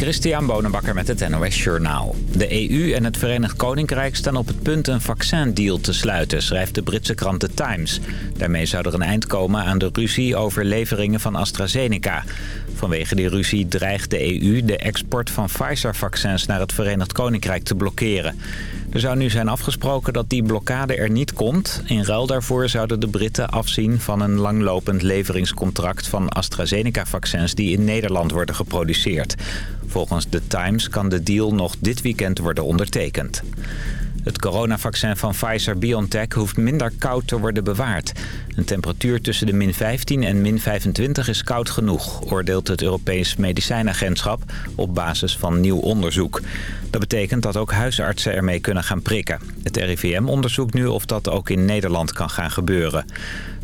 Christian Bonenbakker met het NOS Journaal. De EU en het Verenigd Koninkrijk staan op het punt een vaccindeal te sluiten, schrijft de Britse krant The Times. Daarmee zou er een eind komen aan de ruzie over leveringen van AstraZeneca. Vanwege die ruzie dreigt de EU de export van Pfizer-vaccins naar het Verenigd Koninkrijk te blokkeren. Er zou nu zijn afgesproken dat die blokkade er niet komt. In ruil daarvoor zouden de Britten afzien van een langlopend leveringscontract van AstraZeneca-vaccins die in Nederland worden geproduceerd. Volgens The Times kan de deal nog dit weekend worden ondertekend. Het coronavaccin van Pfizer-BioNTech hoeft minder koud te worden bewaard. Een temperatuur tussen de min 15 en min 25 is koud genoeg, oordeelt het Europees Medicijnagentschap op basis van nieuw onderzoek. Dat betekent dat ook huisartsen ermee kunnen gaan prikken. Het RIVM onderzoekt nu of dat ook in Nederland kan gaan gebeuren.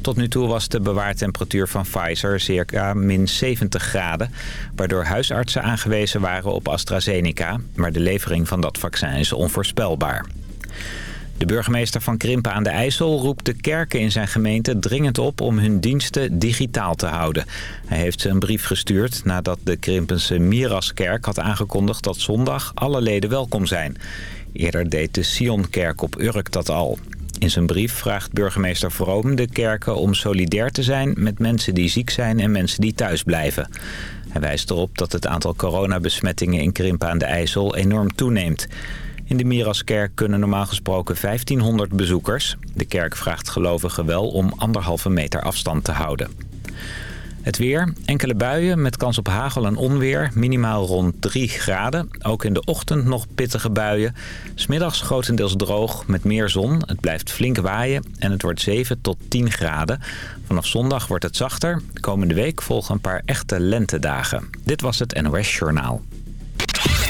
Tot nu toe was de bewaartemperatuur van Pfizer circa min 70 graden... waardoor huisartsen aangewezen waren op AstraZeneca... maar de levering van dat vaccin is onvoorspelbaar. De burgemeester van Krimpen aan de IJssel roept de kerken in zijn gemeente dringend op om hun diensten digitaal te houden. Hij heeft ze een brief gestuurd nadat de Krimpense Miraskerk had aangekondigd dat zondag alle leden welkom zijn. Eerder deed de Sionkerk op Urk dat al. In zijn brief vraagt burgemeester Vroom de kerken om solidair te zijn met mensen die ziek zijn en mensen die thuis blijven. Hij wijst erop dat het aantal coronabesmettingen in Krimpen aan de IJssel enorm toeneemt. In de Miraskerk kunnen normaal gesproken 1500 bezoekers. De kerk vraagt gelovigen wel om anderhalve meter afstand te houden. Het weer, enkele buien met kans op hagel en onweer, minimaal rond 3 graden. Ook in de ochtend nog pittige buien. Smiddags grotendeels droog met meer zon. Het blijft flink waaien en het wordt 7 tot 10 graden. Vanaf zondag wordt het zachter. De komende week volgen een paar echte lentedagen. Dit was het NOS Journaal.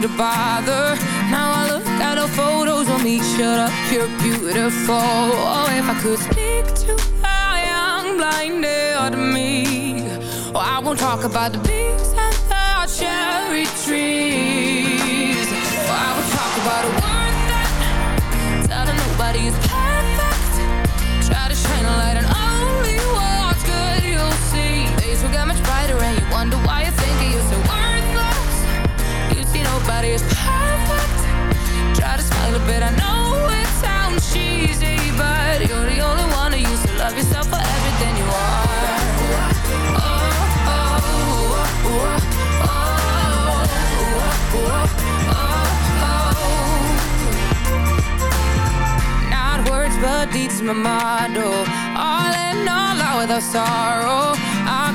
to bother. Now I look at the photos of me. Shut up, you're beautiful. Oh, if I could speak to a young blinded me. Oh, I won't talk about the bees and the cherry trees. Oh, I will talk about a word that Telling nobody is perfect. Try to shine a light on Days will get much brighter and you wonder why you think you're so worthless. You see nobody is perfect. Try to smile a bit, I know it sounds cheesy But you're the only one who used to love yourself for everything you are. Oh, oh, oh, oh, oh, Not words but deeds, my motto oh. All in all, out without sorrow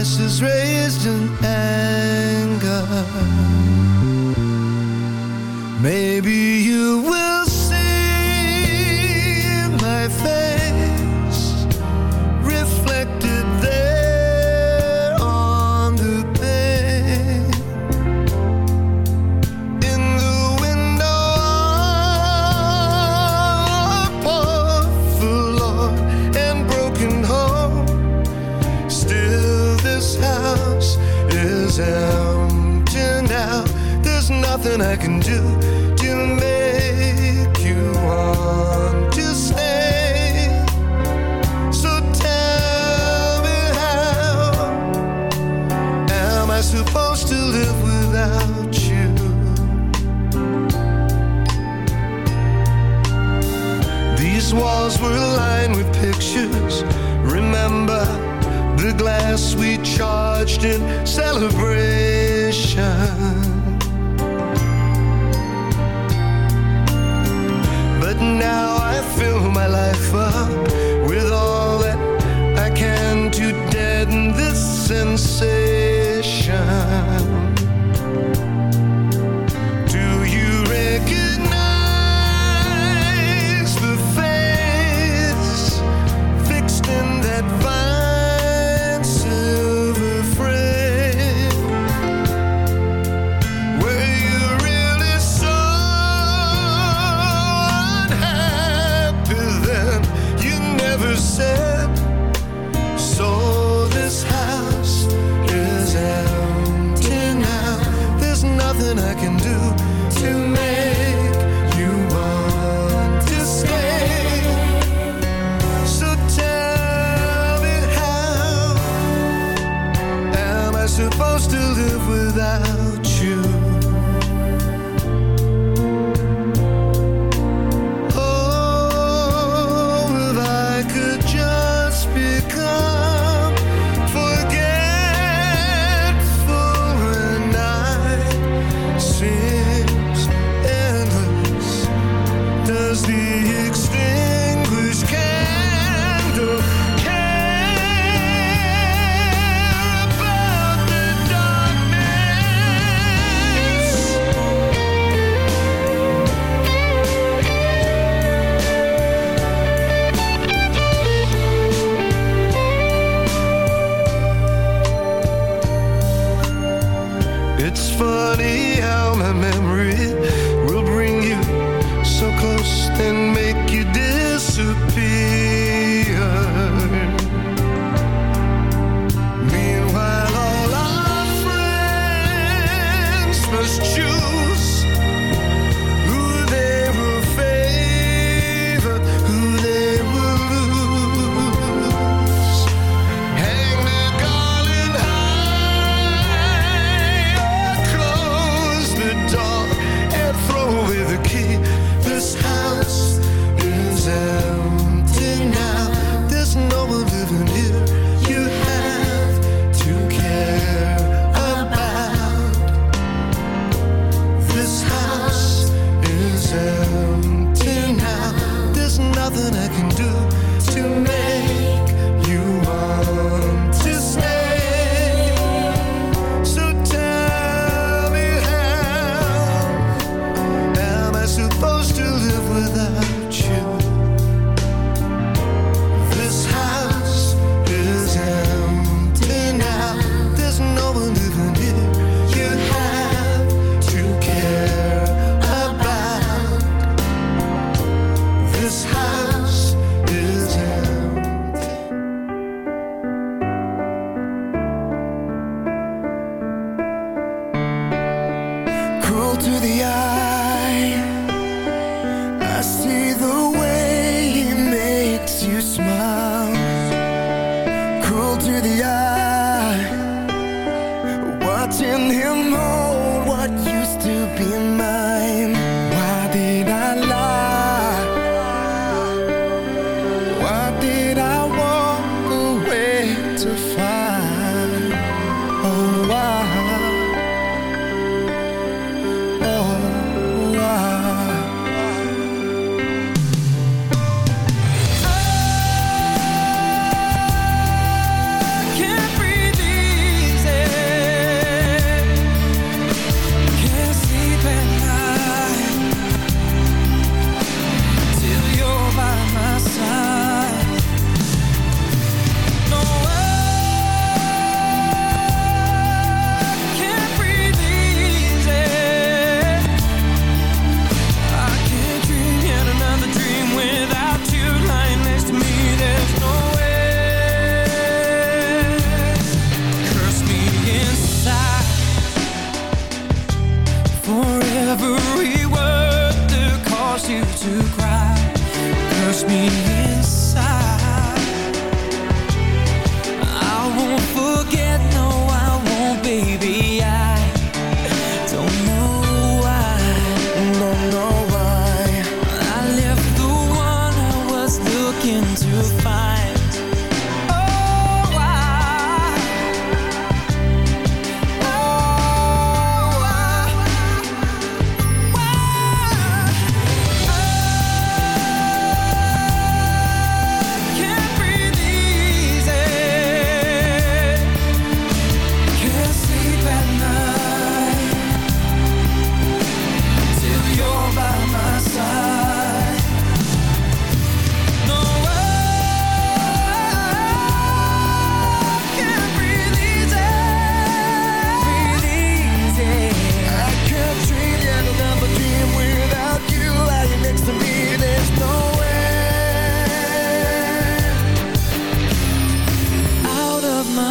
voices raised in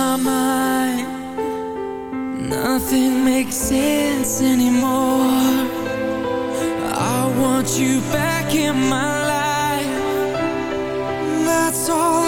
my mind. Nothing makes sense anymore. I want you back in my life. That's all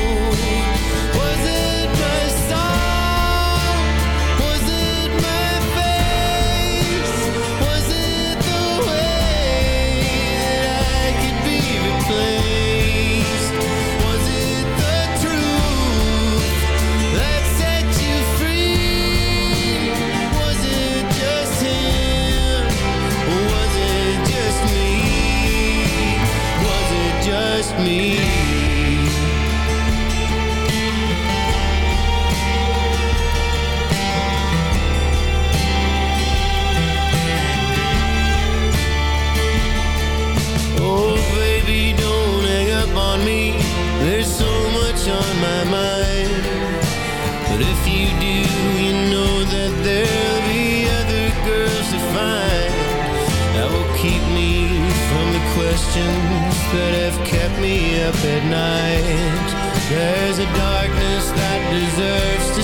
questions that have kept me up at night. There's a darkness that deserves to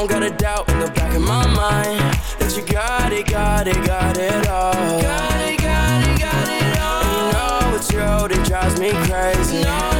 don't got a doubt in the back of my mind that you got it, got it, got it all. Got it, got it, got it all. And you know it's true, it drives me crazy. No.